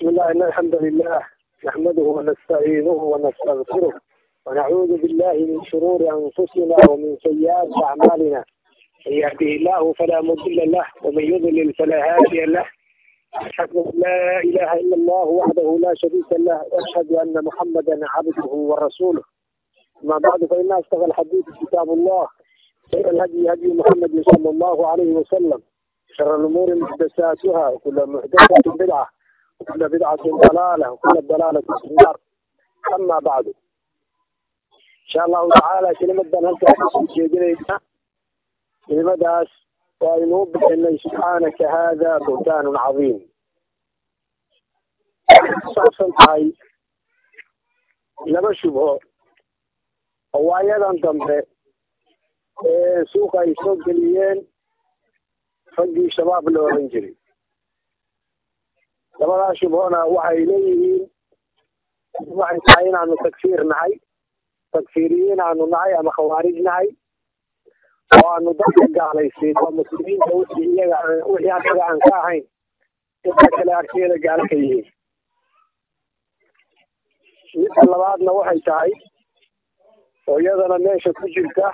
بسم الله إن الحمد لله نحمده ونستعينه ونستغفره ونعوذ بالله من شرور أنفسنا ومن سيئات أعمالنا. من يهده الله فلا مضل له ومن يضلل فلا هادي له. أشهد أن لا إله إلا الله وحده لا شريك له وأشهد أن محمدا عبده ورسوله. أما بعد فإن أصدق الحديث كتاب الله خير الهدي هدي محمد صلى الله عليه وسلم. شر الأمور محدثاتها وكل محدثة بدعة. وكل بدعة ضلالة وكل ضلالة في النار أما بعد إن شاء الله تعالى كلمة هل jeedinaysa kelimadaas waa inuu bixinay subxaanaka hada buhtaanun cadiim waxay ku saabsan tahay laba shubho oo waayadan dambe ee suuqa ay soo geliyeen raggii shabaab la oran jiray labadaa shubhona waxay leeyihiin waxay tahay inaanu takfiir nahay takfiiriyiin aanu nahay ama khawaarij nahay oo aanu dadka gaalaysiin oo muslimiinta wixii iyaga wixii annaga aan ka ahayn inta kale arkeeda gaalo ka yihiin. Midda labaadna waxay tahay oo iyadana meesha ku jirta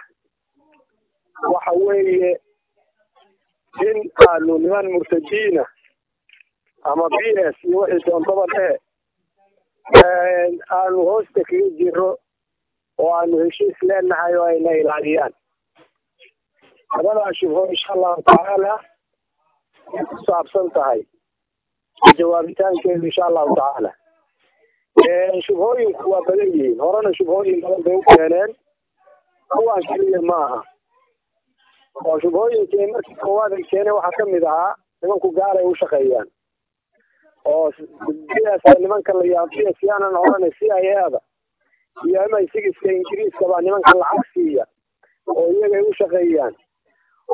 waxa weeye in aanu niman murtadiina ama b s iyo wixii doontaba dhehe aanu hoosta kaga jiro oo aanu heshiis leenahay oo ayna ilaaliyaan labadaa shubho insha allahu tacaala ay ku saabsan tahay jawaabitaankeedu insha allahu tacaala shubhooyinku waa badan yihiin horena shubhooyin badan bay u keeneen kuwaan keliya ma aha oo shubhooyinkii markii koowaad ay keeneen waxaa ka mid ahaa nimanku gaal ay u shaqeeyaan oo nimanka la yaa bs yaanan odhanay c i ada iyo m i ingiriiska baa nimanka lacag siiya oo iyagay u shaqeeyaan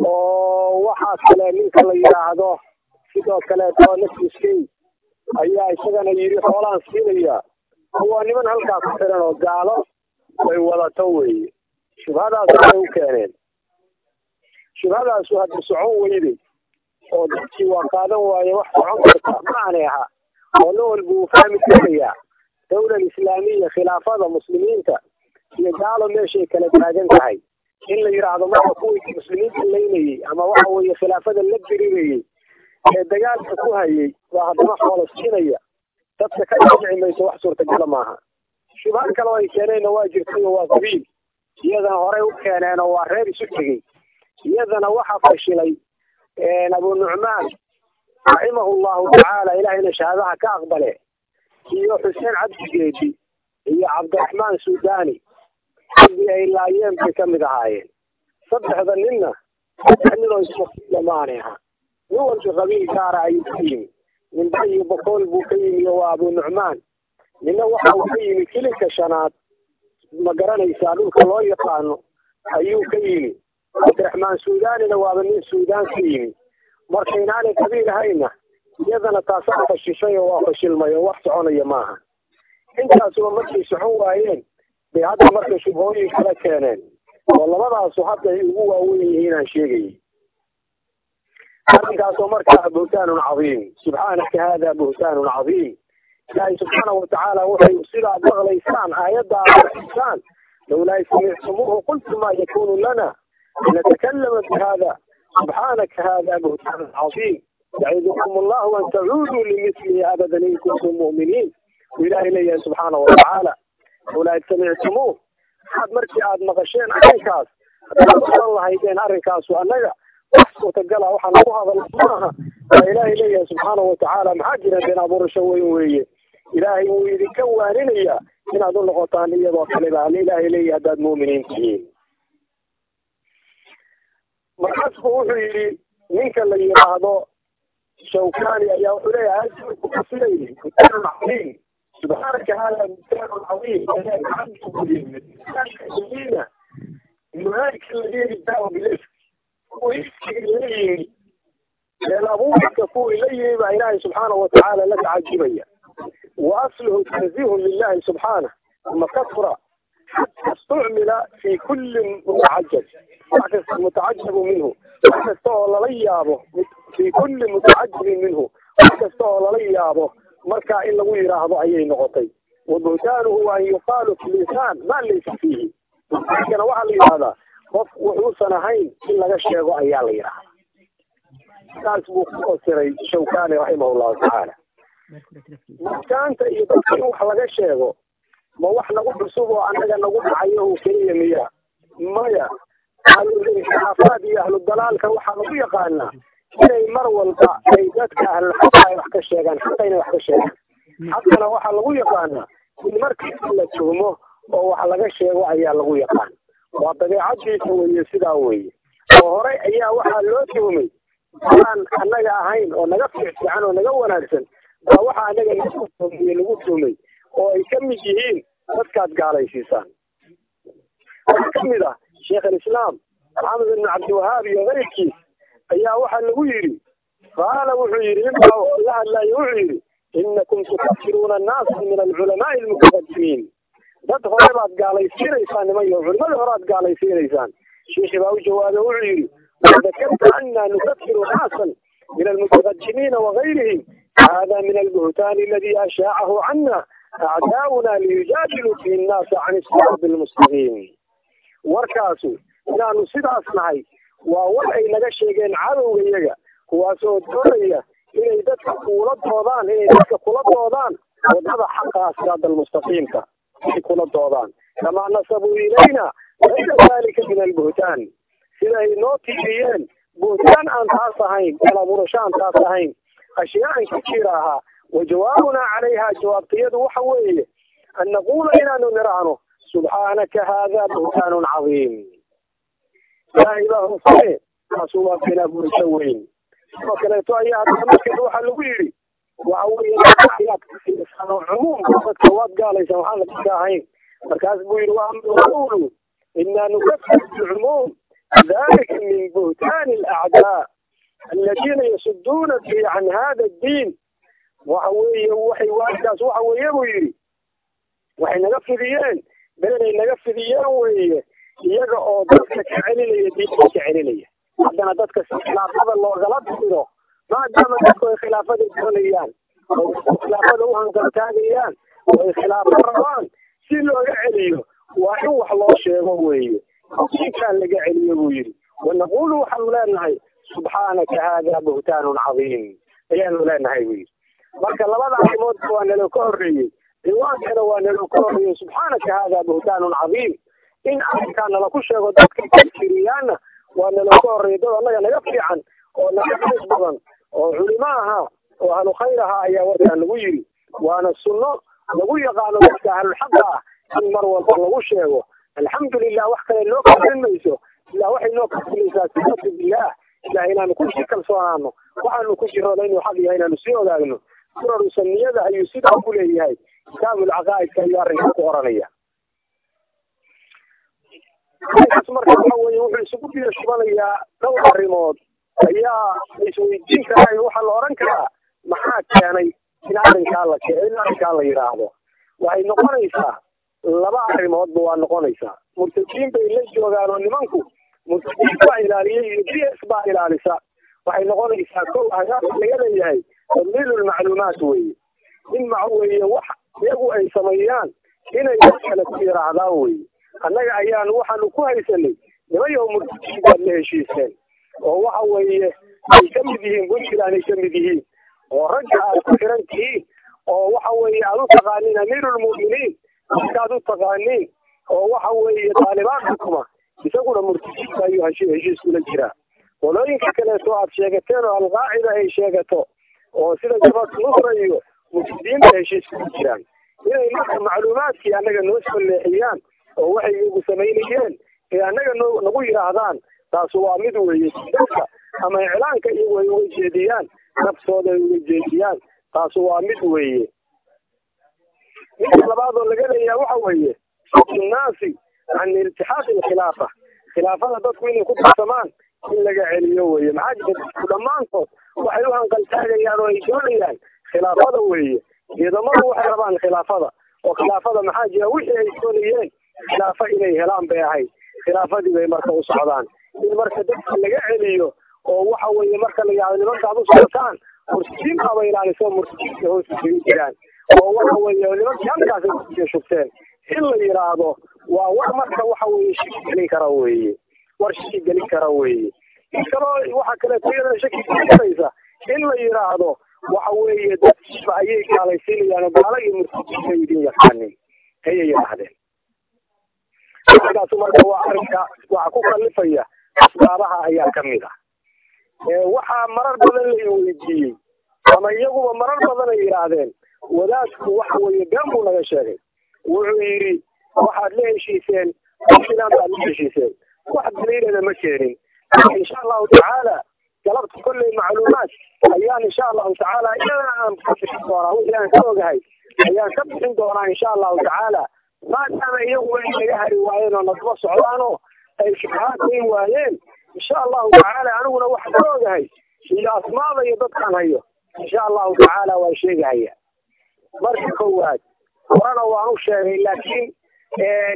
oo waxaa kale ninka la yidhaahdo sidoo kaleeto naftiskay ayaa isagana yidhi xoolaan siinaya waa niman halkaa ku xiran oo gaalo ay wadato weeye. Shubhadaas waxay u keeneen. Shubhadaasu hadda socon weyday oo dadkii waa qaadan waaye wax socon karta ma aanay oo nin walba uu fahmi karayaa dawlad islaamiya khilaafada muslimiinta iyo gaalo meeshay kala taagan tahay. In la yidhaahdo marka kuwii muslimiinta laynayey ama waxa weeye khilaafada la dirirayey ee dagaalka ku hayay waa haddana xoola siinaya dadka ka dhici mayso wax suurtagala maaha. Shubha kale oo ay keeneenna waa jirtay oo waa qabiil. Iyadana horey u keeneen oo waa reer isu tegey. Iyadana waxaa fashilay abu nucmaan raximahu llahu tacaala ilahayna shahaadaha ka aqbale. Iyo xuseen cabdigeedi iyo cabdiraxmaan suudani haddii ay laayeen bay ka mid ahaayeen. Saddexda ninna saddex nin oo ismaamaanay aha qabiil gaara ayuu ka yimi. Ninba iyo bokool buu ka yimi oo waa abu nucmaan nina waxa uu ka yimi kilinka shanaad ma garanaysaa dhulka loo yaqaano ayuu ka yimi cabdiraxmaan suudanina waaba nin suudaan ka yimi marka inaanay qabiil ahayna iyadana taasaa fashishay oo waa fashilmay oo wax soconaya maaha intaasuba markay socon waayeen bay hadda marka shubhooyin kala keeneen oo labadaasu hadda ay ugu waaweyn yihiin aan sheegayay arrinkaasoo markaa buhtaanun cadiim subxaanaka hada buhtaanun cadiim ilaahay subxaana watacaala waxay sidaad maqlaysaan aayadda aad maqlaysaan lawlaa samictumuuhu qultu ma yakunu lana an natakalama bihada subxaanaka hada buhtaanun cadiim yacidukum allahu an tacuuduu limithlihi abadan in kuntum mu'miniin u ilaahay leeyahay subxaana watacaala lawlaa id samictumuuh maxaad markii aad maqasheen arrinkaas haddaad oran lahaydeen arrinkaasu annaga wax suurtagala waxaan lagu hadal maaha waa ilaahay leeyahay subxaana watacaala maxaa jira been abuurasho weyn weeye ilaahay wuu idinka waaninayaa inaad u noqotaan markaasbu wuxuu yidhi ninka la yidhaahdo shawkani ayaa wuxuu leeyahay kuasilayni butaanun cadiim subxaanaka hada butaanun cadiim muhaajka lageeri daawa bilif kuwii iskiga la yimi been abuurka kuwii la yimi baa ilaahay subxaana watacaala la tacajibaya wa asluhu tanzihun lilahi subxaanah uma kasra xata istucmila fi kulli mutacajab wax kasta mutacajabu minhu wax kasta oo lala yaabo fi kulli mutacajabin minhu wax kasta oo lala yaabo marka in lagu yidhaahdo ayay noqotay wa buhtaanuhu an yuqaalu fi lisaan ma laysa fiihi buhtaankana waxaa la yidhahdaa qof wuxuusan ahayn in laga sheego ayaa la yidhahdaa saas buu ku fasiray shawkani raximah llahu tacaala buhtaanta iyo dadka in wax laga sheego ma wax nagu cusub oo annaga nagu dhacayo oo keliya miya maya ahlulkhilaafaad iyo ahludalaalka waxaa lagu yaqaanaa inay mar walba ay dadka ahlulxaqa ay wax ka sheegaan xaqa inay wax ka sheegaan. Xaqana waxaa lagu yaqaanaa in markiisa la tuhmo oo wax laga sheego ayaa lagu yaqaan. Waa dabeecadiisa weeye sidaa weeye. Oo horey ayaa waxaa loo tuhmay aan annaga ahayn oo naga fiicfiican oo naga wanaagsan baa waxaa annaga lagu tuhmiye lagu tuhmay oo ay ka mid yihiin dadkaad gaalaysiisaan. Waxaa ka mid ah شيخ الإسلام محمد بن عبد الوهاب وغيره يا وحى ويري قال وحيري ان الله لا يعيري إنكم تكفرون الناس من العلماء المكفرين ضد غربات قال يصير إنسان ما يغفر ما غربات قال يصير إنسان؟ شيخ أبو جواد وعيري وذكرت أن نكفر ناسا من المتقدمين وغيرهم. هذا من البهتان الذي أشاعه عنا. أعداؤنا ليجادلوا في الناس عن الصراط المستقيم. Warkaasu inaanu sidaas nahay waa war ay naga sheegeen cadowga iyaga. Kuwaas oo doonaya inay dadka kula doodaan inay dadka kula doodaan waddada xaqa siraada almustaqiimka ay kula doodaan. Kamaa nasabuu ilayna gayra dalika min albuhtaan. Sida ay noo tiiriyeen buhtaan aan taas ahayn alaburasho aan taas ahayn ashyaaan kasiira ahaa wa jawaabunaa calayha jawaabtayadu waxa weeye an naquula inaanu niraahno subxaanaka hada buhtaanun cadiim ilaahay baa hufane taasu waa been abuurisho weyn sidoo kaleeto ayaa haddana markeeda waxaa lagu yidhi waxa weeye cumuumka dadka waad gaalaysan waxaan la dadka ahayn markaas buu yidhi waamaqulu inaa nukafir bilcumuum dalika min buhtaani alacdaa aladiina yasuduuna bihi can hada addiin waxa weeye waxay waagaas waxa weeye buu yidhi waxay naga fidiyeen beenay naga fidiyeen weeye iyaga oo dadka ka celinaya diinta ka celinaya haddana dadka si khilaafada loogala diro maadaama dadku ay khilaafada doonayaan oo khilaafada u hangaltaagayaan oo ay khilaafo rabaan si looga celiyo waa in wax loo sheego weeye. Diinkaan laga celiyo buu yidhi. Wanaqulu waxaanu leenahay subxaanaka hada buhtaanun cadiim. Ayaanu leenahay buu yidhi. Marka labada arrimoodba waa nalo ka horreeyey riwaankana waa ka horreeyey subxaanaka hada buhtaanun cadiim. In arrinkaa nala ku sheego dadka kafiriyaana waa nalo ka horreeyey dad annaga naga fiican oo naga qays badan oo culimo ahaa oo ahlu khayr ahaa ayaa warkaa lagu yidhi. Waana sunno lagu yaqaano dadka ahlulxaqa ah in mar walba lagu sheego. Alxamdulilah wax kale noo kafrin mayso. Ilaa waxay noo kafrinaysaa sifatu billaah ilaah inaanu ku sii kalsoonaano waxaanu ku jirona inuu xaq yahay inaanu sii ogaagno. Suraru saniyada ayuu sidaa ku leeyahay kitaabulcaqaa'idka ayuu arrinkaa ku oranaya arrinkaas marka waxa weeye wuxuu isugu biyo shubanayaa dhowr arrimood. Ayaa isweydiin karaa waxaa la oran karaa maxaa keenay in arrinkaa la in arrinkaa la yidhaahdo? Waxay noqonaysaa laba arrimoodba waa noqonaysaa. Murtadiin bay la joogaan oo nimanku murtadiin baa ilaaliyay iyo b s baa ilaalisa. Waxay noqonaysaa kow hagaarka laga leeyahay tadliilulmacluumaat weeye. In maca weeye wax iyagu ay sameeyaan inay dad kale ku yidhaahdaan weye annaga ayaanu waxaanu ku haysanay nimayaho murtadiin baad la heshiiseen oo waxa weeye ay ka mid yihiin puntland ay ka mid yihiin. Oo ragga aad ku xiran tihiin. Oo waxa weeye aad u taqaaniin amiirulmu'miniin markaad u taqaaniin oo waxa weeye taalibaan xukuma isaguna murtadiinta ayuu heshi heshiis kula jiraa qolooyinka kaleeto aad sheegateen oo alqaacida ay sheegato oo sida jabhat nusra iyo murtadiinta heshiis kula jiraan. Inay marka macluumaadkii annaga noo soo leexiyaan oo waxay iyagu samaynayeen ee annaga no nagu yidhaahdaan taas waa mid weeye dadka ama iclaanka iyagu ay uga jeediyaan naftooda ay uga jeediyaan taas waa mid weeye. Midka labaad oo laga leeyaha waxa weeye nnaasi can iltixaaqi alkhilaafa khilaafada dadku inay ku darsamaan in laga celiyo weye maxaa jira? Dadku dhammaantood waxay u hanqaltaagayaan oo ay doonayaan khilaafada weeye. Ciidamadu waxay rabaan khilaafada. Oo khilaafada maxaa jira? Wixii ay doonayeen khilaafo inay helaan bay ahayd. Khilaafadii bay marka u socdaan. In marka dadka laga celiyo oo waxa weeye marka la yihahdo nimankaad u socotaan murtadiin baaba ilaaliso murtadiinka hoosta kaga jiraan. Oo waxa weeye nimankii halkaasay kusiya shubteen. In la yidhaahdo waa war marka waxa weeye shaki gelin kara weeye. War shaki gelin kara weeye. In kaloo waxa kaleeto iyadana shaki gelinaysa in la yidhaahdo waxa weeye dadkiiba ayay gaalaysiinayaan gaalo iyo murtadiinka idin yaqaanin ayay yidhaahdeen. Markaasu marka waa arrinka waxa ku kalifaya asbaabaha ayaa ka mid ah. Waxaa marar badan la weydiiyey ama iyaguba marar badan ay yidhaahdeen wadaadku waxa weeye been buu naga sheegay. Wuxuu yidhi waxaad la heshiiseen filan baad la heshiiseen wax daliilana ma keenin. Insha allahu tacaala galabta kolley macluumaad. Ayaan insha allahu tacaala iyadana aan ka bixin doonaa wixii aan ka ogahay ayaan ka bixin doonaa insha allahu tacaala. Maadaama iyagu ay naga hari waayeen oo nadaba socdaanoo ay shubhaad weyn waayeen insha allahu tacaala aniguna wax ka ogahay iyo asmaada iyo dadkaan hayo insha allahu tacaala waa sheegahaya. Marka kowaad horena waan u sheegay laakiin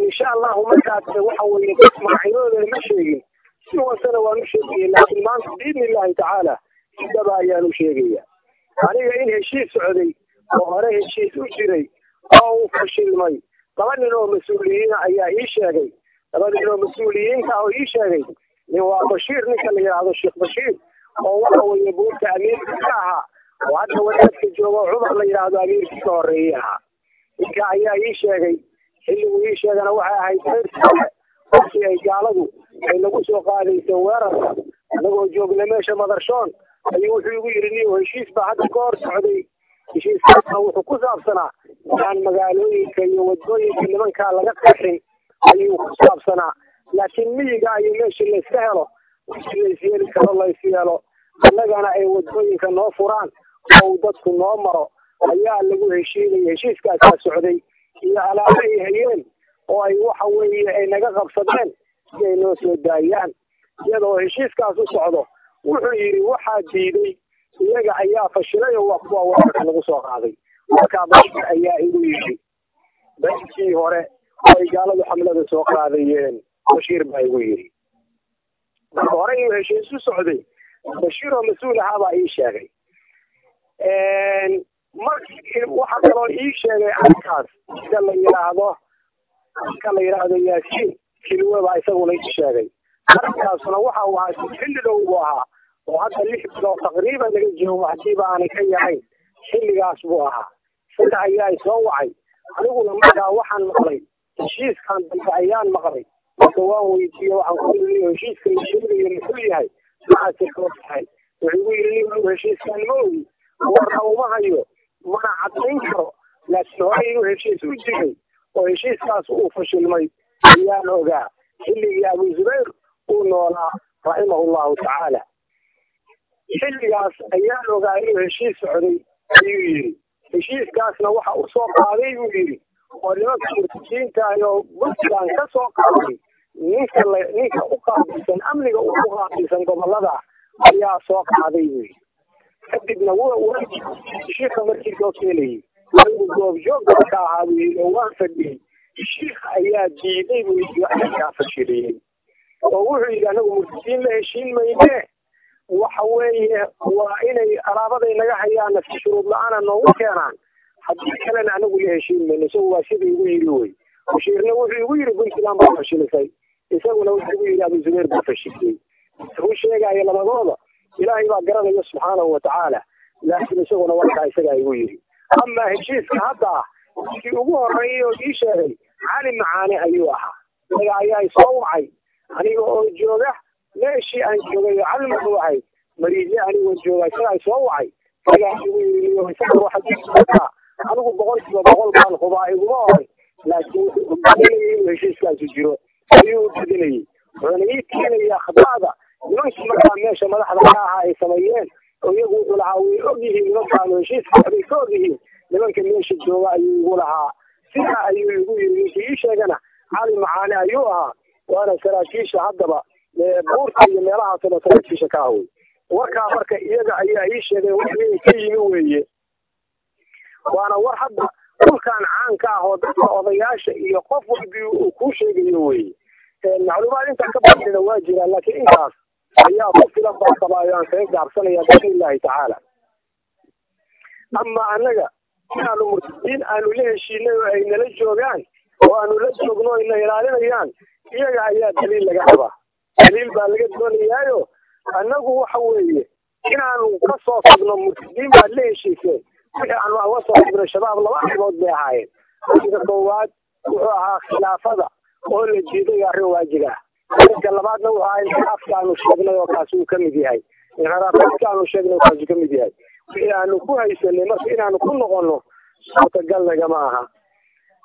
insha allahu markaas waxa weeye ma sheegin si wasana waan u sheegaya laakiin maanta biidni illahi tacaala sidaba ayaan u sheegaya aniga in heshiis socday oo hore heshiis u jiray oo uu fashilmay laba nin oo mas'uuliyiina ayaa ii sheegay. Laba nin oo mas'uuliyiinta oo ii sheegay nin waa bashiir ninka la yidhaahdo sheekh bashiir oo waxa weeye buurta amiirka ka ahaa oo hadda wadaadka joogo cumar la yidhaahdo amiirkii ka horreeyey ahaa. Ninka ayaa ii sheegay xilliguu ii sheegana waxay ahayd reerkii markii ay gaaladu ay nagu soo qaadayso weerarka anagoo joogna meesha madarshoon ayuu wuxuu igu yidhi niyo heshiis baa hadda ka hor socday. Heshiiskaasna wuxuu ku saabsanaa inaan magaalooyinka iyo waddooyinka nimankaa laga qaxin ayuu ku saabsanaa. Laakiin miyiga iyo meeshii layska helo wixii laysyeeli karo lays yeelo. Annagana ay waddooyinka noo furaan oo uu dadku noo maro ayaa lagu heshiinaya heshiiskaasaa socday. Iyo alaabo ay hayeen oo ay waxa weeye ay naga qabsadeen si ay noo soo daayaan iyadoo heshiiskaas u socdo wuxuu yidhi waxaa diiday iyaga ayaa fashilay oo waa kuwa lagu soo qaaday. Markaa bashir ayaa igu yidhi baskii hore oo ay gaaladu xamlada soo qaadayeen bashiir baa igu yidhi. Marka hore inuu heshiis u socday bashiir oo mas'uul ahaa baa ii sheegay. Mar waxa kaloo ii sheegay arkaas sida la yidhaahdo ka la yidhaahdo yaasiin kilwe baa isaguna ii sheegay arrinkaasuna waxa uu ahaa xilli dhow buu ahaa oo hadda lix bilood taqriiban laga joogo hadiiba aanay ka yahayn xilligaas buu ahaa. Isaga ayaa isoo wacay. Aniguna markaa waxaan maqlay heshiiskan dambe ayaan maqlay. Marka waan weydiiye waxaan ku yii heshiiska la sheegayo muxuu yahay maxaase koo tahay. Wuxuu nin heshiiskan ma ogi warna uma hayo mana caddayn karo. Laakiin hore inuu heshiis u jiray oo heshiiskaas uu fashilmay ayaan ogaa xilligii abu zubayr uu noolaa raximahu llahu tacaala xilligaas ayaan ogaa inuu heshiis socday ayuu yidhi. Heshiiskaasna waxa u soo qaaday buu yidhi. Oo nimanka murtadiintaah oo puntland ka soo qaaday. Ninka ninka u qaabilsan amniga u qaabilsan gobollada ayaa soo qaaday buu yidhi. Kadibna shiika markii loo keenayay. Anigu goobjoogga ka ahaa buu yidhi oo waan fadhiyey shiika ayaa diiday buu yidhi waxaa fashiliyey oo wuxuu yidhi anagu murtadiin la heshiin mayne. Waxa weeye waa inay alaabaday naga hayaana si shuruud la'aana noogu keenaan. Haddii kalena anagu la heshiin mayno isagu waa sida igu yidhi wey bashiirna wuxuu igu yidhi puntland baa fashilisay isaguna wuxuu igu yidhi abu zubayr baa fashiliyey u sheegaya labadooda ilaahay baa garanaya subxaanahu watacaala laakiin isaguna warkaa isagaa igu yidhi. Amaa heshiiska hadda ah kii ugu horreeyay oo ii sheegay cali macaane ayuu ahaa. Isaga ayaa isoo wacay. Aniga oo jooga meeshii aan joogay cali muxuu ahayd mariije anigoo jooga isagaa isoo wacay. Isagaa igu anigu boqol kiiba boqol baan hubaa iguma oray. Laakiin wuxuu u heshiiskaasu jiro. Ayuu u badinayay. Wuxuuna ii keenaya akhbaada nimankii markaa meesha madaxda ka ahaa ay sameeyeen oo iyagu wuxuu lahaa way og yihiin nimankaanu heshiiska waxbay ka og yihiin. Nimanka meesha jooga ayuu igu lahaa sidaa ayuu igu ninkii ii sheegana cali macaane ayuu ahaa waana saraakiisha haddaba buurta iyo meelahaasoo saraakiisha ka awey warkaa marka iyaga ayaa ii sheegay wixii ka yimi weeye. Waana war hadda dhulkan caanka ah oo dadka odayaasha iyo qof walbi uu kuu sheegayo weye macluumaad intaa ka badina waa jiraan laakiin intaas ayaa ku filan baa qabaayo aan kaga gaabsanaya biidni illahi tacaala. Ama annaga inaanu murtadiin aanu la heshiinay oo ay nala joogaan oo aanu la joogno ina ilaalinayaan iyaga ayaa daliil laga rabaa. Daliil baa laga doonayaayo. Annagu waxa weeye inaanu ka soo tagno murtadiin baad la heshiiseen wixii aanu aga soo tagnay shabaab laba arrimood bay ahaayeen. Arrinka koowaad wuxuu ahaa khilaafada oo la jiiday arrin waajib ah labaadna wuxuu ahaa inxiraafka aanu sheegnay oo kaasi uu ka mid yahay. Inxiraafaadka aanu sheegnay oo kaasi ka mid yahay wixii aanu ku haysanay marka inaanu ku noqono suurtagal nagama aha.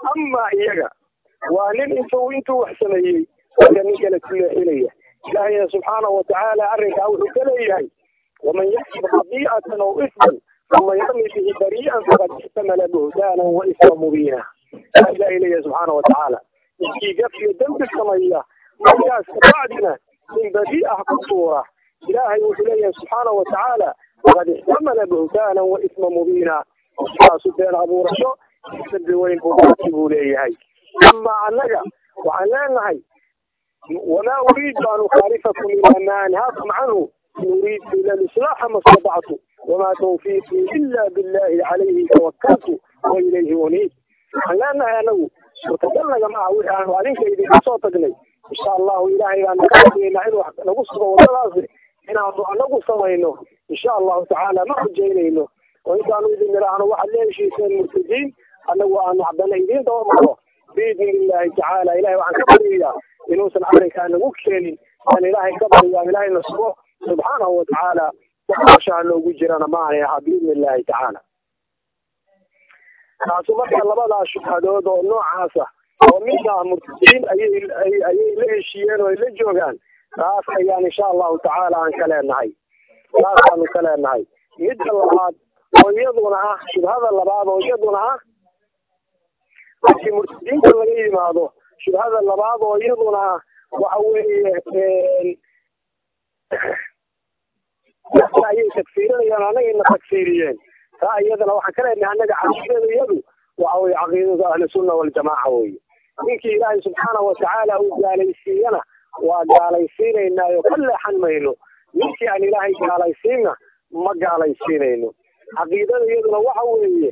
Ama iyaga waa nin intuu intuu wax sameeyey marka nin kale ku ilaahayna subxaanahu watacaala arrinkaa wuxuu ka leeyahay waman yaksib khadiicatan aw isman uma yarmi bihi barii'an faqad ixtamala buhtaanan wa isma mubiina. Aa ilahay leeyahay subxaana watacaala ninkii gafyo dembi sameeya markaas kabacdina min badi ah ku tuura. Ilaahay wuxuu leeyahay subxaana watacaala faqad ixtamala buhtaanan wa isma mubiina saasu been abuurasho dambi weyn buu kaasi buu leeyahay ama annaga waxaan leenahay wamaa uriidu an ukhaalifakum ilaa ma anhaakum canhu in uriidu ila lislaaxa ma stadactu wamaa tawfiiqii ila billahi calayhi tawakaltu wa ilayhi uniib waxaan leenahay anagu suurtagal nagama aha wixii aanu adinka idinka soo tagnay insha allahu ilaahay baanu ka baryaynaa inuu nagu sugo wadadaasi inaanu anagu samayno insha allahu tacaala ma xujaynayno oo intaanu idin nidhaahno waxaad la heshiiseen murtadiin annagu aanu haddana idiin dabamaro biidni illahi tacaala ilahay waxaan ka baryayaa inuusan arrinkaa nagu keenin. Aan ilaahay ka baryaa ilaahayna sugo. Subxaanahu watacaala waxashaha noogu jirana ma aanay ahaa biidni illahi tacaala. Taasu marka labadaa shubhadood oo noocaasa oo midna murtadiin ayay ayay la heshiiyeen oo ay la joogaan taas ayaan insha allahu tacaala aan ka leenahay. Taasaanu ka leenahay. Midda labaad oo iyaduna ah shubhada labaad oo iyaduna ah markii murtadiinta laga yimaado shubhada labaad oo iyaduna ah waxa weeye ayay tagfiirinayaan anagayna tagfiiriyeen. Taa iyadana waxaan ka leenahay annaga caqiidada iyadu waxa weye caqiidada ahlusunna waljamaaca weye ninkii ilaahay subxaanahu watacaala uu gaalaysiiyana waa gaalaysiinaynaayo ka leexan mayno ninkii aan ilaahay gaalaysiinna ma gaalaysiinayno. Caqiidada iyaduna waxa weeye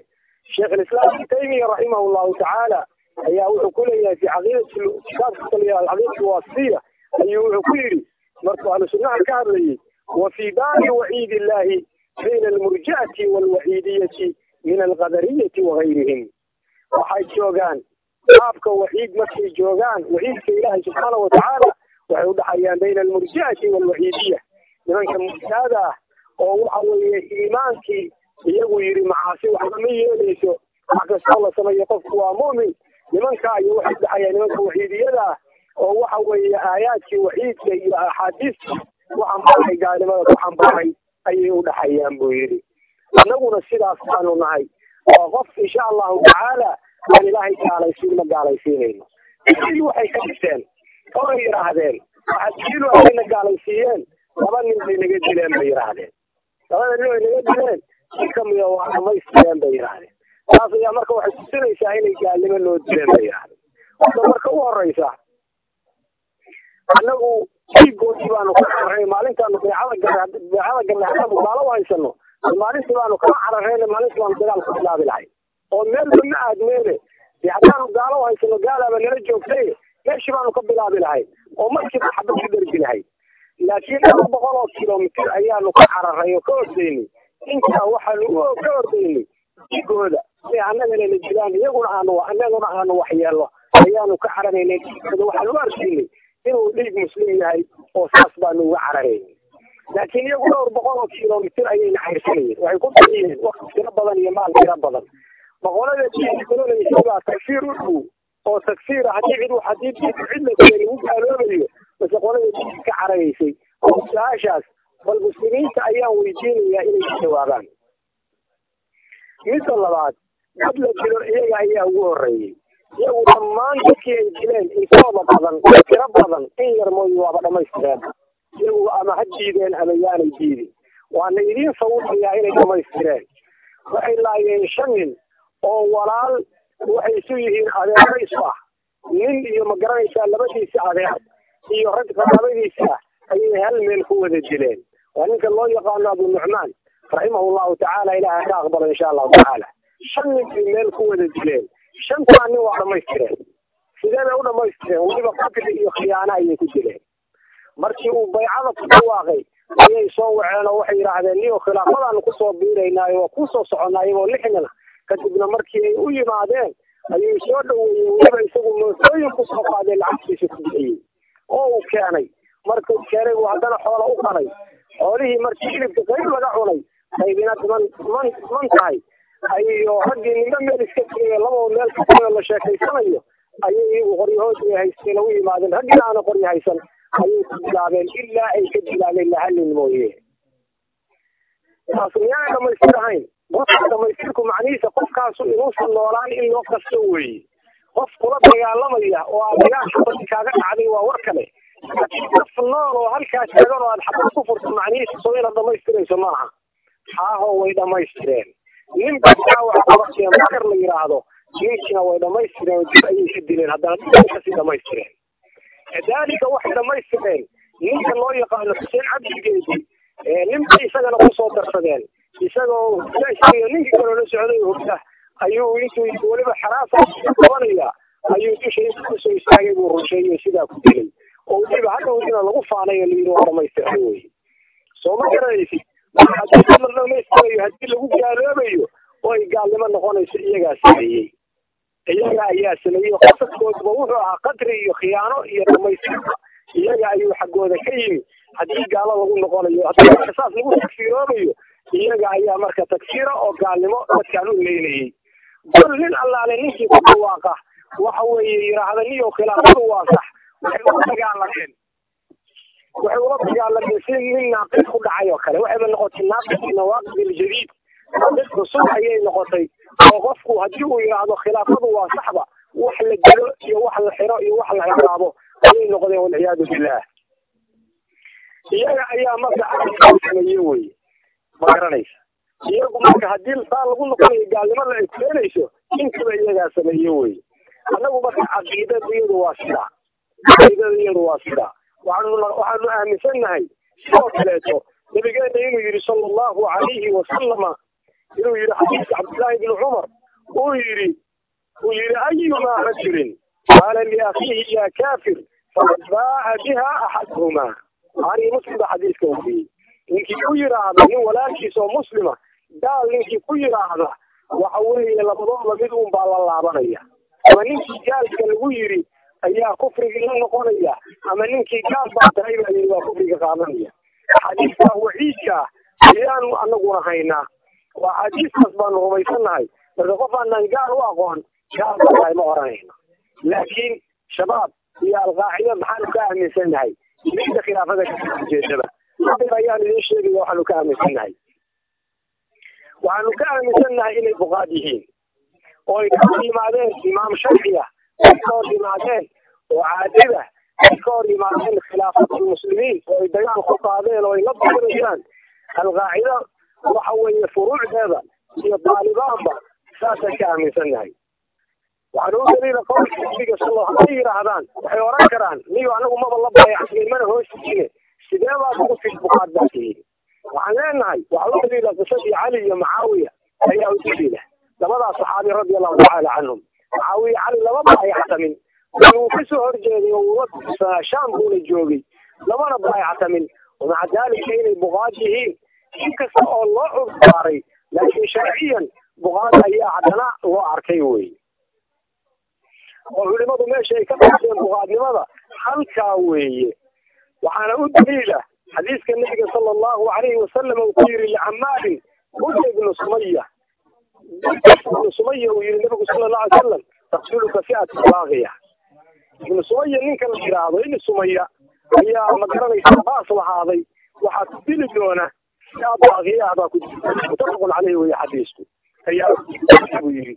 sheekh alislaam ibn taymiya raximah llahu tacaala ayaa wuxuu ku leeyahay fi caqiidati wasiya ayuu wuxuu ku yidhi markuu ahlu sunnaha ka hadlayay wa fii baabi waciid illahi bayna almurji'ati waalwaciidiyati min alqadariyati wagayrihim waxay joogaan baabka waciid markay joogaan waciidka ilaahay subxaanahu watacaala waxay udhaxayaan bayna almurji'ati waalwaciidiya nimanka murji'ada ah oo waxa weeye iimaankii iyagu yidhi macaasi waxba ma yeeleyso wax kastoo la sameeyo qofku waa mu'min nimankaa iyo waxay udhaxayaan nimanka waciidiyada ah oo waxa weeye aayaadkii waciidka iyo axaadiista ku xambaaray gaalnimada ku xambaaray ayay udhaxayaan buu yidhi. Annaguna sidaas baanu nahay. Oo qof insha allahu tacaala aan ilaahay gaalaysiin ma gaalaysiinayno. Waxay ka dhigteen oay yidhaahdeen waxaa daliilu ayna gaalaysiiyeen. Laba nin bay naga dileen bay yidhaahdeen labada nin ay naga dileen. Si kamida waa dhamaystireen bay yidhaahdeen taas ayaa marka waxay tusinaysaa inay gaalnimo loo dileen bay yidhahdeen hadda marka u horeysa annagu dhiigoodii baanu ka cararnay maalintaanu beecada beecada ganay haddaanu gaalo u haysano maalintii baanu kala cararayna maalintii baanu dagaal ku bilaabi lahay. Oo meelba ma aadmeene dee haddaanu gaalo u haysano gaalaaba nala joogtay meeshii baanu ka bilaabi lahay oo markiiba xabad ku dergi lahay laakiin laba boqol oo kilomitir ayaanu ka cararay oo ka ordaynay intaa waxaanu ka ordaynay dhiigooda si annagana la iyaguna aanu annaguna aanu waxyeelno ayaanu ka cararaynay dhiigooda waxaanu u arkaynay inuu dhiig muslim yahay oo saas baanu uga cararaynay laakiin iyagu dhowr boqol oo kilomitir ayayna cayrsanayeen waxay ku bixiyeen wakti tiro badan iyo maal tiro badan boqolada diiololeysa baa tagfiir u dhow oo tagfiira haddii cid haddii cid la diya lagu gaaloobayo base qolada diig ka cararaysay oo su'aashaas bal muslimiinta ayaan weydiinayaa inay ka jawaabaan. Midda labaad dad la dilo iyaga ayaa ugu horreeyey iyagu dhammaan dadkii ay dileen intooda badan tiro badan in yar mooye waaba dhamaystireen iyagu ama ha diideen ama yaanay diidin waana idiin sawirayaa inay dhamaystireen waxay laayeen shan nin oo walaal waxay isu yihiin adeero isu ah nin iyo ma garanaysaa labadiisa adeer iyo rag qaraabadiisa ayay hal meel ku wada dileen waa ninka loo yaqaano abu nucmaan raximahu llahu tacaala ilaah ka aqbalo insha allahu tacaala shan nin bay meel ku wada dileen shantaa nin waa dhamaystireen sidee bay u dhamaystireen weliba qatli iyo khiyaano ayay ku dileen markii uu baycada ku dhawaaqay ayay soo waceen oo waxay yidhaahdeen niyo khilaafadaanu ku soo biiraynaayo waa ku soo soconnaa iyagoo lixnina kadibna markii ay u yimaadeen ayuu soo dhaweeyey weliba isagu mootooyin ku soo qaaday lacagtiisa ku bixiyey oo uu keenay. Markuu keenay uu haddana xoola u qalay. Xoolihii markii hilibka qayb laga cunay qaybina dhiman dhiman dhiman tahay. Ayo raggii ninba meel iska digay labao meel kaoo la sheekaysanayo ayay iyagu qoryahoodii haysteen u yimaadeen. Raggina aana qoryo haysan ayay ku bilaabeen ilaa ay ka bilaabeen lahallin mooye. Taas miyaana dhamaystir qofka dhamaystirku macnihiisa qofkaasu inuusan noolaan in loo kasto weeye qof kula dagaalamaya oo aad dagaal xabadi kaaga dhacday waa war kale. Laakiin qof nool oo halkaa taagan oo aad xabad ku furto macnihiisa soo inaad dhamaystirayso maaha. Xaaho way dhamaystireen nin badaa wax qabateen bakar la yidhaahdo ninkiina way dhamaystireen dib ayay ka dileen. Haddana dib ka sii dhamaystireen kadaalika waxay dhamaystireen ninka loo yaqaano xuseen cabdigeedi nin bay isagana ku soo darsadeen isagoo isagiyo ninkii kaloo la socday hurda ayuu intuu weliba xaraasa qabanaya ayuu dusha intu ku soo istaagay buu rusheeyey sidaa ku dilay. Oo weliba hadhowdina lagu faanay oo layidhi waa dhamaystiray wey soo ma garanaysid haddii la dhamaystirayo haddii lagu gaaloobayo oo ay gaalnimo noqonayso iyagaa sameeyey. Iyaga ayaa sameeyey qasadkoodba wuxuu ahaa qadri iyo khiyaano iyo dhamaystirka iyaga ayuu xaggooda ka yimi. Haddii gaalo lagu noqonayo marka saas lagu tagfiroobayo iyaga ayaa marka tagfira oo gaalnimo dadkaan u leynayey bal nin allaale ninkii ku dhawaaqa waxa weeye yidhaahda niyo khilaafadu waa sax waxay ula dagaalameen. Waxay ula dagaalameen si nin naaqid ku dhacay oo kale. Waxayba noqotay naaqid nawaaqid aljadiid naaqid cusub ayay noqotay. Oo qofku haddii uu yidhaahdo khilaafadu waa saxba wax la dilo iyo wax la xiro iyo wax la ciqaabo ayay noqdeen walciyaadu billah. Iyaga ayaa marka arrinkaa sameeye weye ma iyagu marka haddii saa lagu noqonayo gaalnimada ay keenayso inkaba iyagaa sameeye weye annagu marka caqiidadu iyadu waa sidaa. Caqiidada iyadu waa sidaa. Waxaanu waxaanu aaminsannahay sidoo kaleeto nabigeena inuu yidhi sala allahu calayhi wasalama inuu yidhi xadiiska cabdullaahi ibni cumar uu yidhi uu yidhi ayumaa rajulin? Qaala liakhiihi ya kaafir faqad baa'a biha axaduhumaa. Ani muslim baa xadiiska wariyey ninkii ku yidhaahda nin walaalkiisa oo muslima gaal ninkii ku yidhaahda waxa weeye labadooda mid un baa la laabanaya. Ama ninkii gaalka lagu yidhi ayaa kufrigii la noqonaya ama ninkii gaal baa tahay baa yidhi waa kufriga qaadanaya. Xadiiskaa waciidka ayaanu anaguna haynaa. Waa xadiiskaas baanu rumaysannahay marka qof aanan gaal u aqoon gaal baa tahay ma oranayno. Laakiin shabaab iyo alqaacida maxaanu ka aaminsannahay midda khilaafada ka soo ujeedaba hadeer ayaan idiin sheegaya waxaanu ka aaminsannahay. Waxaanu ka aaminsannahay inay buqaad yihiin oo ay ka hor yimaadeen imaam sharciya ay ka hor yimaadeen oo caadida ay ka hor yimaadeen khilaafatulmuslimiin oo ay dagaal ku qaadeen oo ay la dirirayaan alqaacida waxa weeye furuucdeeda iyo daalibaanba saasaan ka aaminsannahay. Waxaan u daliila qowlka nabiga sal hadday yidhaahdaan waxay oran karaan niyo anagu maba la baayacnay mana hoosijine sidee baad ugu tig buqaad baa tihiin waxaan leenahay waxaa u daliila qisadii cali iyo mucaawiya ayaa u daliila labadaas saxaabi radia allahu tacaala canhum. Mucaawiya cali lama baayactamin wuu ka soo horjeeday oo uula shaam buuna joogay. Lamana baayactamin wamaca daalika inay buqaad yihiin. Inkasta oo loo cudbaaray laakiin sharciyan buqaad ayaa haddana loo arkay wey. Oo culimadu meesha ay ka baxdeen buqaadnimada halkaa weeye waxaana u daliila xadiiska nabiga sala allahu calayhi wasalam uu ku yiri licamaarin buda ibnu sumaya ibnu sumaya uu yiri nabigu sala allahu alay salam taqtuluka fi'at baaqiya ibnu sumaya ninka la yidhaahdo ibnu sumaya ayaa magaranaysa baas lahaaday waxaa ku dili doona fi'at baaqiya ah baa ku dili mutafaqun caleyhi weye xadiisku. Ayaa buu yiri.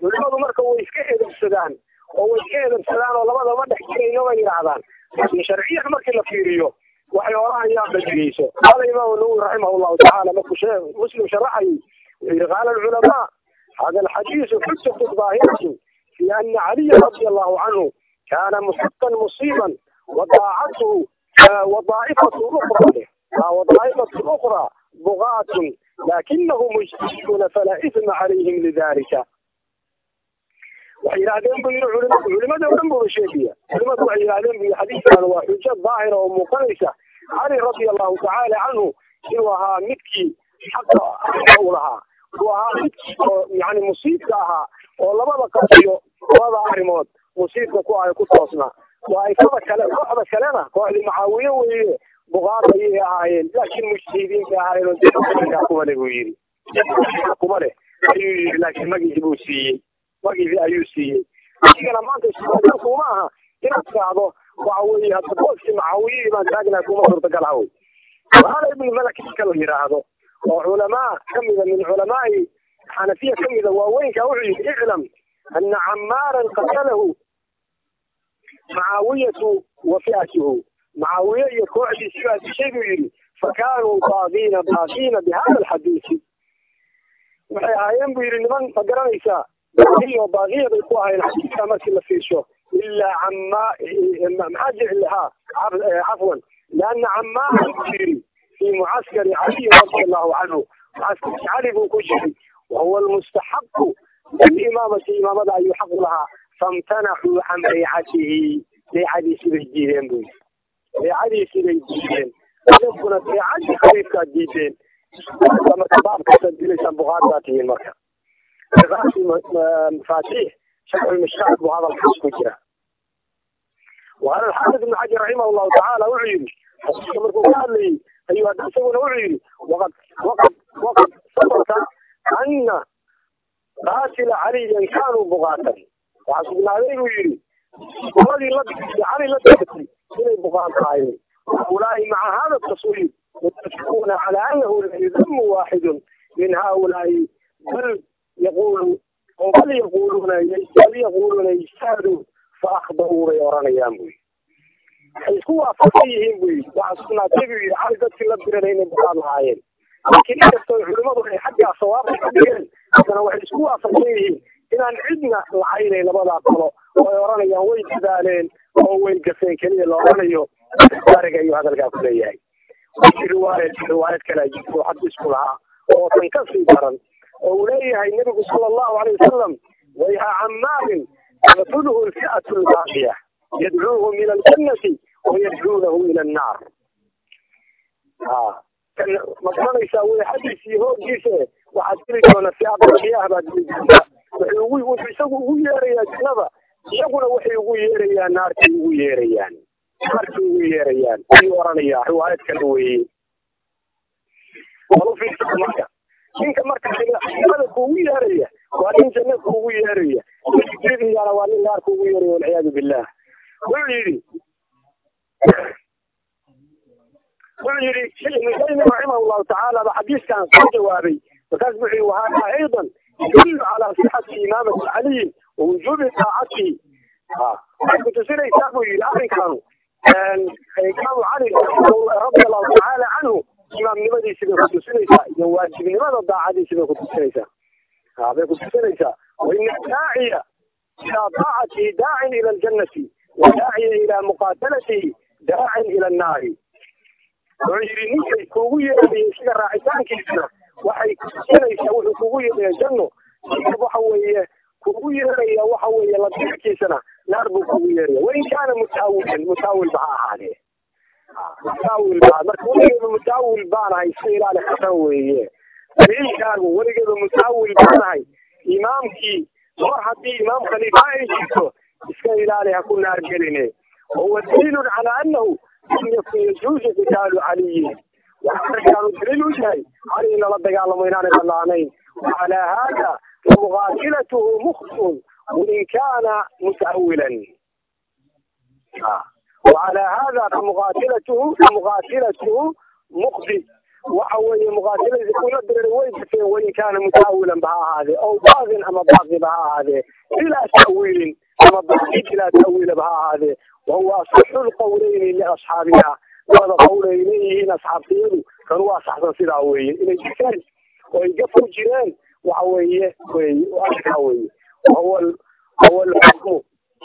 Culimadu marka way iska edabsadaan oo way iska edabsadaan oo labadaba dhex jirayno bay yidhaahdaan laakiin sharciyan markii la fiiriyo waxay orahayaan dhajigeyso qaala imaamu nawowi raximah llahu tacaala markuu muslim sharaxayay wuxuu yihi qaala alculamaa hada alxadiisu xujatu daahiratu fi ana caliya radia allahu canhu kana muxiqan musiiban wadaacatuhu wadaa'ifatu ukra wadaaifatu ukra bugaatun laakinahum mujtahiduuna falaa isma calayhim lidalika waxay yidhahdeen bu culimadu culimada o dhan buba sheegaya culimadu waxay yidhahdeen bu xadiiskan waa xujo daahira oo muuqanaysa cali radia allahu tacaala canhu inuu ahaa midkii xaqa u lahaa uu ahaa midkii oo yani musiibka ahaa oo labada qasiyo labada arrimood musiibka ku ahay ku toosnaa daaifada kale kooxda kalena kooxdii macaawiye weeye bukaad ayay ahaayeen laakiin mujtahidiin bay ahaayeen oo kuma le buu yidhi kuma leh ayuu yidhi laakiin magicii buu siiyey magicii ayuu siiyey. Adigana maanta kuma aha inaad raacdo waxa booskii macaawiye baan taagnaha kuma suurtagal hawey qaala ibnu malak ninka la yidhaahdo oo culamaa kamida min culamaai xanafiya kamida waaweynka wuxuu yidhi iclam ana camaaran qatalahu macaawiyatu wa fi'atuhu. Macaawiye iyo kooxdiisi baa dishay buu yidhi fakanuu baaqiina baaqiina bihada alxadiisi. Waxay ahaayeen buu yidhi niman ma garanaysaa baaqiyo baaqiya bay ku ahayen xadiiska markii la fiirsho ilaa cama maxaa jecli ha cafwan. Liana buu yidhi fii mucaskari caliy radi allahu canhu mucaskarki cali buu ku jiray wahuwa almustaxaqu bilimaamati imaamada ayuu xaq lahaa. Famtanaxuu can baycatihi. Baycadiisi bay diideen yidhi. Baycadiisi bay diideen idinkuna baycadii khaliifkaad diideen marka baabkaasaad dilaysaan bukaad baa tihiin marka mafaatiix sharculmashaacib buu hadalkaas ku jira waqaala alxaafid ibnu xajar raximah llahu tacaala wuxuu yidhi xadiiska markuu ka hadlayey ayuu hadda isaguna wuxuu yidhi waqad waqad waqad sabata ana qaatila caliyan kaanuu buqaatan waxaa sugnaaday buu yidhi qoladii la digtay cali la digtay inay buqaan tahay haulaai maca hada taswiib mutafiquuna calaa anahu layamu waaxidun min haulaai bal yaquulu oo bal yaquuluna bal yaquuluna ijtaadu fa akhda'uu oranayaan buyi waxay isku waafaqsan yihiin buy waxaa sugnaatay buu yidhi dadkii la dirana inay buqaad lahaayeen laakiin inkastoo culimadu ay xaggaa sawaabay ka dhigeen haddana waxay isku waafaqsan yihiin inaan cidna lacaynay labadaa talo oo ay oranayaan way dadaaleen oo way gaseen keliya la oranayo barig ayuu hadalkaa ku leeyahay riwaayad riwaayad kale jirto xad isku lahaa oo tan ka sii daran oo uu leeyahay nebigu sala allahu alay wasalam wayha camaarin yaqtulhu lfi'atu lbaaqiya yadcuuhu min aljannati wayadcuunahu ila annaar. Ah, ma garanaysaa wey xadiis iyo hoogiise waxaad geli doona fi'a baaqiyaah baad geli doontaa wuxuu isagu ugu yeerayaa jannada iyaguna waxay ugu yeerayaan naarkay ugu yeerayaan naarkay ugu yeerayaan. Ayuu oranayaa riwaayad kale weeye marka ninka marka jannada kuugu yeeraya waa nin janna kuugu yeeraya diidiyana waa nin naar kuugu yeeraya walciyaadu billah wuxuu yidhi wuxuu yidhi sheekh ibnu taymiya raximah allahu tacaala ba xadiiskan soo jawaabay. Markaas wuxuu yihi wahada aydan yadullu calaa sixati imaamati caliyin wa wujuubi taacatihi. Waxay kutusinaysaa buu yidhi arrinkanu imaamu cali radi allahu tacaala canhu imaamnimadiisi bay kutusinaysaa iyo waajibnimada daacadiisi bay kutusinaysaa bay kutusinaysaa waina daaciya ilaa daacatihi daacin ila aljannati wa daaciya ilaa muqaatalatihi daacin ila annaari. Wuxuu yidhi ninkay kuugu yeeraya sida raacitaankiisana waxay kutusinaysaa wuxuu kugu yeeraya janno ninka waxa weeye kugu yeeraya waxa weeye ladirkiisana naar buu kugu yeeraya wain kaana mutaawilan mutaawil ba ha ahaadee mutaawil baa marka weligeeba mutaawil baanahay iska ilaali khatar weeye wiilkaagu weligeeda musaawil baa tahay imaamkii mar haddii imaam khaliifa ay jirto iska ilaali ha ku naar geline. Wahuwa daliilun calaa anahu lam yakun yajuusu kitaalu caliyin waxarkaanu daliil u yahay cali in lala dagaalamo inaanay banaanayn wacalaa haada famuqaatilatuhu muktun wain kaana mutaawilan ah. wacalaa haada famuqaatilatuhu famuqaatilatuhu mukdi waxa weeye muqaatiladiisa kula dirar way dafeen wain kaana mutaawilan ba ha ahaadee ow baaqin ama baaqiba ha ahaadee bilaa ta'wiilin ama baaqi bilaa ta'wiilaba ha ahaadee. Wahuwa asaxu lqawleyni liasxaabina labada qowl ay leeyihiin asxaabtiyadu kan waa saxsan sidaa weeye. Inay jirteen oo ay gaf jireen waxa weeye wey arkaa weeye. Wahuwa wahuwa alxukmu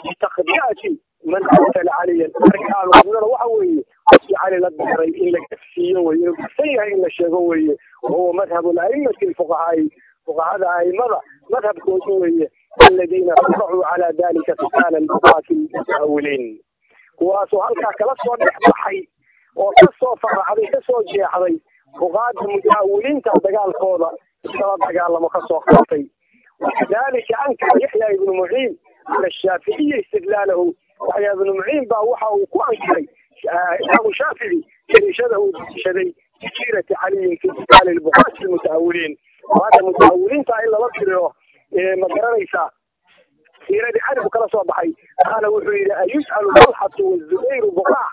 bitaqdiati man qatala caliyan arkaan wadnana waxa weeye qofkii cali la beeray in la gafsiiyo weye inuu gafsan yahay in la sheego weeye wahuwa madhabu laimati lfuqahaai fuqahada aimada madhabkoodu weeye aladiina faracuu calaa dalika fikaana albuqaati lmutaawiliin kuwaasoo halkaa kala soo dhex baxay oo ka soo faracday ka soo jeexday fuqaada mutaawiliinta dagaalkooda iskala dagaalamo ka soo qaatay wakadalika ankara yaxya ibnu muciin cala shaaficiyi istidlaalahu yaxya ibnu muciin baa waxa uu ku ankiray imaamu shaafici dariishada uu dariishaday bisiirati caliyin fi qitaali lbuqaati lmutaawiliin fuqaada mutaawiliinta in lala diriro ma garanaysaa? Siiradii cali buu kala soo baxay. Qaala wuxuu yidhi ayus'alu talxatu wazubayru buqaac.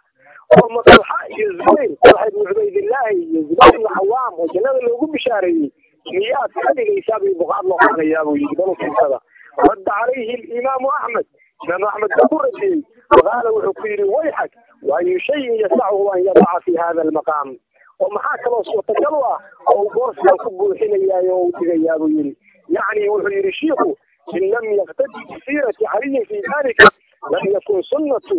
Oo matalxa iyo zubayr talxa ibnu cubaydillaahi iyo zubayr ibnu cawaam oo jannada loogu bishaareeyey miyaad ka dhigaysaa bay buqaad loo qaadayaa buu yidhi banu firsada radda calayhi alimaamu axmed imaamu axmed baa ku radiyey waqaala wuxuu ku yidhi wayxak waayu shayin yasachu an yadaca fi hada almaqaam. Oo maxaa kaloo suurtagal u ah oo uu boorsigan ku buuxinayaayo oo u dhigayaa buu yidhi. Yacni wuxuu yidhi shiiku in lam yaktadi bisiirati caliyin fi dalika lam yakun sunnatu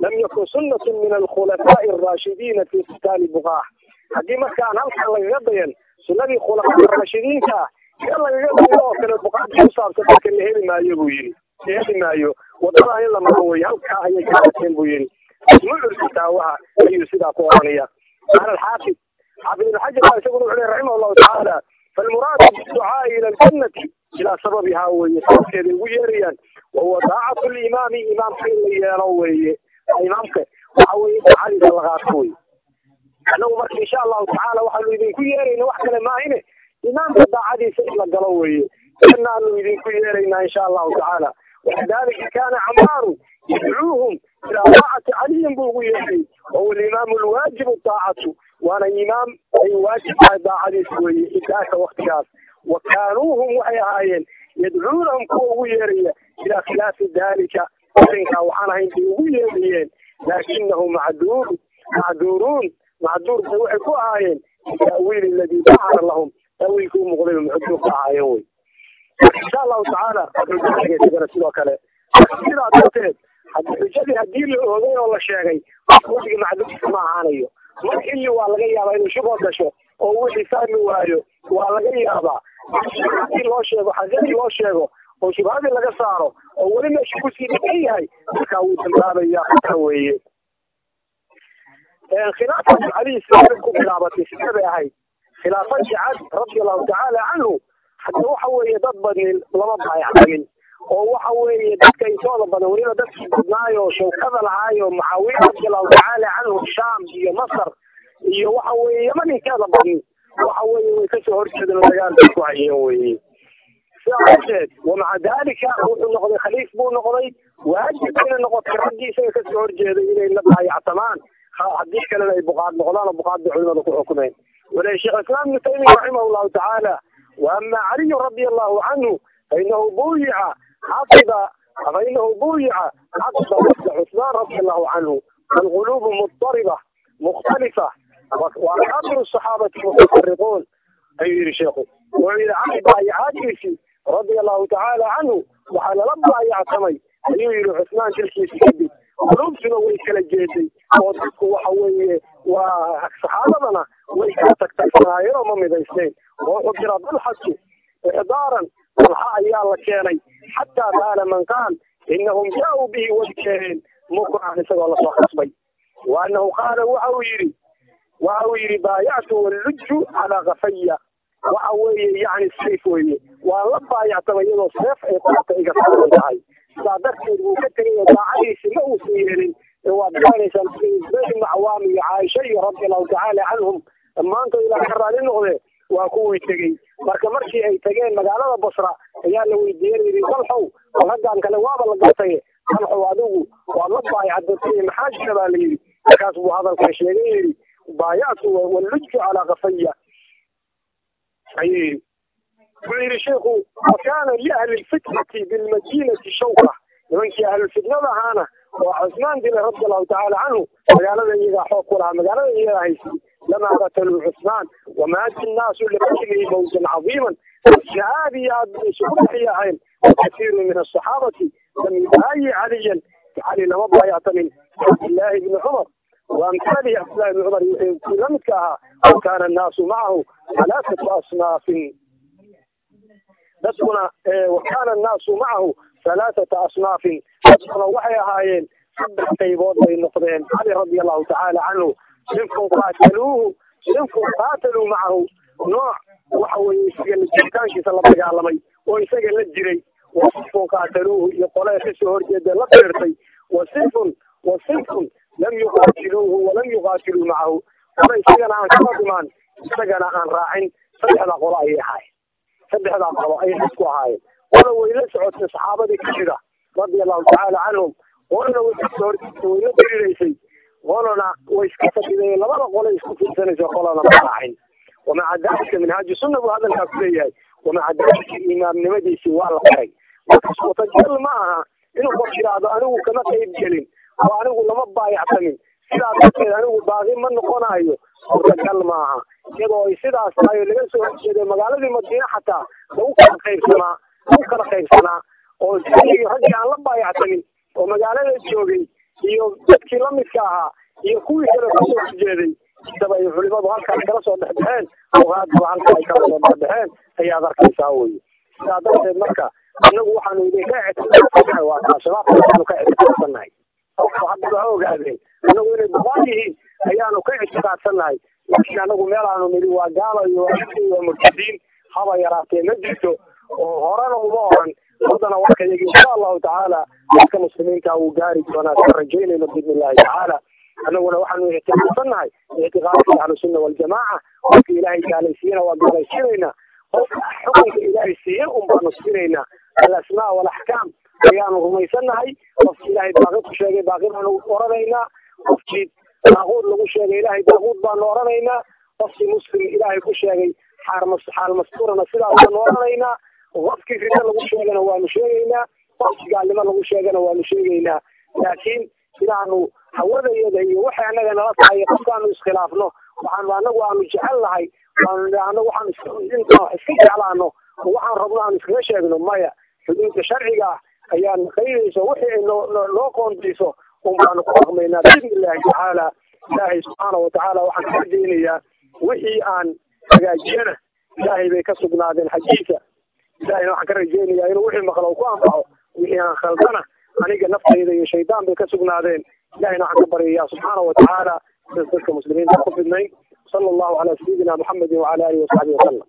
lam yakun sunnatu min alkhulafaa'i alraashidiina fi qitaali buqaax haddii markaan halkan lagaga dayan sunnadii khulafaa raashidiinta iyo lagaga dayo oo kale buqaadka ku saabsan dadka la heli maayo buu yidhi la heli maayo waddada in la maro wey halkaa ayay kaateen buu yidhi. Majmuucu fataawaha ayuu sidaa ku oranaya qaala alxaafid xaafid ibn baa isaguna wuxuu lehy raximah allahu tacaala falmuraadu biducaai ila aljannati ilaa sababihaa weeye sababkeeday ugu yeerayaan wahuwa daacatu limaami imaamka in la yeelo weeye. Imaamka waxa weye daacadiisa la qaato wey annagu marka insha allahu tacaala waxaanu idinku yeerayna wax kale maahine imaamka daacadiisa in la galo weeye. Inaanu idinku yeeraynaa insha allahu tacaala wakadalika kana camaaru yadcuuhum ilaa daacati caliyin buu ugu yeeray wahuwa alimaamu alwaajibu daacatu waana imaam ay waajib tahay daacadiisa weeye idaaka waktigaas wa kaanuuhum waxay ahaayeen yadcuunahum kuwa ugu yeeraya ilaa khilaafi dalika arrinkaa waxaan ahayn bay ugu yeerayeen laakinahum macduur macduuruun macduur bay waxay ku ahaayeen insha allahu tacaala sidoo kale. Sidaa darteed haddi xujadii haddii la oogay oo la sheegay weliga macduurka ma ahaanayo. Mar xilli waa laga yaabaa inuu shuboo gasho oo wixii fahmi waayo waa laga yaabaa. Hadii loo sheego xaqiiqii loo sheego oo shubhadii laga saaro oo weli meesha ku sii dhigan yahay markaa wuu dambaabaya xataa weeye. Sida ku bilaabatay sida bay ahayd? Khilaafadii cali radia allahu tacaala canhu hadda waxa weeye dad badnin lama baayactagin oo waxa weeye dadka intooda badan weliba dadkii badnaayo shawkada lahaayo mucaawiya radia allahu tacaala canhu shaam iyo masar iyo waxa weeye yaman inteeda badni waxa weeye way ka soo horjeedeen oo dagaalka ku hayeen weye sidaa darteed wamaca dalika wuxuu noqday khaliif buu noqday waajib inay noqotay raggii isaga ka soo horjeeday inay la baayactamaan. Haddii kalena ay buqaad noqdaan oo buqaad bay culimada ku xukumeen walahi sheekh islaam ibnu taymiya raximah llahu tacaala waama caliyu radia allahu canhu fainahu buyica xaqiba fainahu buyica xaqiba wafda cusmaan radia allahu canhu walqulubu mudariba mukhtalifa وأكابر الصحابة متفرقون أي يري شيخه وإلى عن بايعاتيسي رضي الله تعالى عنه وحال لبا يعتمي أي يري عثمان تلكي سيدي قلوبتنا ويكلا جيدي waa saxaabadana way kaa kala tagtagsanaayeeno ma midaysnayn oo wuxuu jira dalxasi icdaaran ayaa la keenay. Xataa qaala man qaal inahum jaa-uu bihi way keeneen mukrahan isagoo la soo qasbay waanahu qaala waxa uu yidhi waxa uu yidhi baayactu walluju calaa kafaya waxa weeye yani sayf weeye. Waan la baayactaba iyadoo seef ay qaata iga saaran tahay. Saa darteed wuu ka tegay oo daacadiisi ma uusan yeelin waad garanaysaa ibrahim cawaam iyo caaisha iyo radi allahu tacaala canhum dhammaantood ilaa ka raali noqde waa kuwii tegey marka markii ay tageen magaalada basra ayaa la weydiiyen yidhi dalxow bal raggaan kale waaba la gartay dalxow adigu waad la baaycadatay maxaa jira baa la yidhi markaas buu hadalkan sheegay yidhi baayactu wallujtu calaa kafaya ayuu yidhi wuxuu yidhi sheikhu wa liahli lfitnati bilmadinati shawka nimankii ahlulfitnada ahaana وعثمان بن رضي الله تعالى عنه. مجال الذي إذا حوق لها مجال الذي إذا هيسي لما قتلوا عثمان وما الناس لقتله موتا عظيما. الشعاب يا ابن سبحانه يا عين. وكثير من الصحابة لم يبايع عليا. علي لما الله يعتمن عبد الله بن عمر. وامثاله عبد الله بن عمر ان كلمتها وكان الناس معه ثلاثة أصناف. نسبنا إيه، وكان الناس معه ثلاثة أصناف. Waxay ahaayeen saddex qaybood bay noqdeen. Cali radia allahu tacaala canhu sinfun qaataluuhu sinfun qaataluu macahu nooc waxa weeye isaga jiritaankiisa la dagaalamay oo isaga la jiray. Wa sinfun qaataluuhu iyo qolee ka soo horjeeda la beertay. Wa sinfun wa sinfun lam yuqaatiluuhu walam yuqaatiluu macahu qole isagana aan kala dhimaan isagana aan raacin. Saddexda qolo ayay ahaayeen. Saddexdaa qolo ayay isku ahaayeen. Qola way la socotay saxaabadii kamida radia allahu tacaala canhum qolana way ka soo horjeedtay way la diriraysay qolana way iska fadhideen labada qole isku fiirsanaysa qolana ma raacin wamaca dalika minhaaju sunna buu hadalkaa ku leeyahay. Wamaca dalika imaamnimadiisii waa la qiray marka suurtagal ma aha inuu qof yidhaahdo anigu kama qayb gelin oo anigu lama baayacsamin sidaa darteed anigu baaqi ma noqonayo suurtagal ma aha. Iyadoo ay sidaas tahay laga soo horjeeday magaaladii madiine xataa lagu kala qaybsanaa lagu kala qaybsanaa oo sidii raggii aan la baayacsamin oo magaalada joogay iyo dadkii lamidka ahaa iyo kuwii kale ka soo horjeeday intaba ay culimadu halkaas kala soo dhexbaxeen ogaadaba halka ay kala soo dhexbaxeen ayaad arkaysaa weye sidaa darteed marka anagu waxaanu idinka ictiqaadsannahay waa kaa shabaabka ayaanu ka ictiqaadsannahay hadda waa ogaadeen anagu inay buqaan yihiin ayaanu ka ictiqaadsannahay laakiin anagu meelaanu nidhi waa gaalo iyo waa murtadiin haba yaraatee ma jirto. Oo horena uma oran haddana warka yagi insha allahu tacaala dadka muslimiinta wuu gaari doonaa ka rajaynayno biidni illahi tacaala. Annaguna waxaanu ictiqaadsannahay ictiqaadka ahlusunna waljamaaca qofka ilaahay gaalaysiiyana waa gaalaysiinaynaa qofka xukunka ilaahay siiye un baanu siinaynaa. Alasmaa walaxkaam ayaanu rumaysannahay. Qofki ilaahay baaqi ku sheegay baaqi baanu oranaynaa. Qofkii daaquud lagu sheegay ilaahay daaquud baanu oranaynaa. Qofkii muslim ilaahay ku sheegay xaal masturana sidaas baanu oranaynaa qofkii rida lagu sheegana waanu sheegaynaa qofkii gaalnimo lagu sheegana waanu sheegaynaa. Laakiin sidaanu hawadayada iyo waxay annaga nala tahay qofkaanu iskhilaafno waxaanu anagu aanu jecel lahay anagu waxaan iska jeclaano waxaan rabno aanu iskaga sheegno maya. Xuduudda sharciga ah ayaan qaydayso wixii ay noo qoondayso un baanu ku dhaqmaynaa. Biidni illahi tacaala ilaahay subxaana watacaala waxaan ka rajaynayaa wixii aan hagaajiyana. Ilaahay bay ka sugnaadeen xaggiisa ilahayna waxaan ka rajaynayaa inuu wixii maqlo ku anfaco wixii aan khaldana aniga naftayda iyo shaydaan bay ka sugnaadeen. Ilahayna waxaan ka baryayaa subxaana watacaala dadka muslimiinta ku fidnayn. Sala allahu calaa sayidina muxamedin wacala alihi wasaxbihi wasalam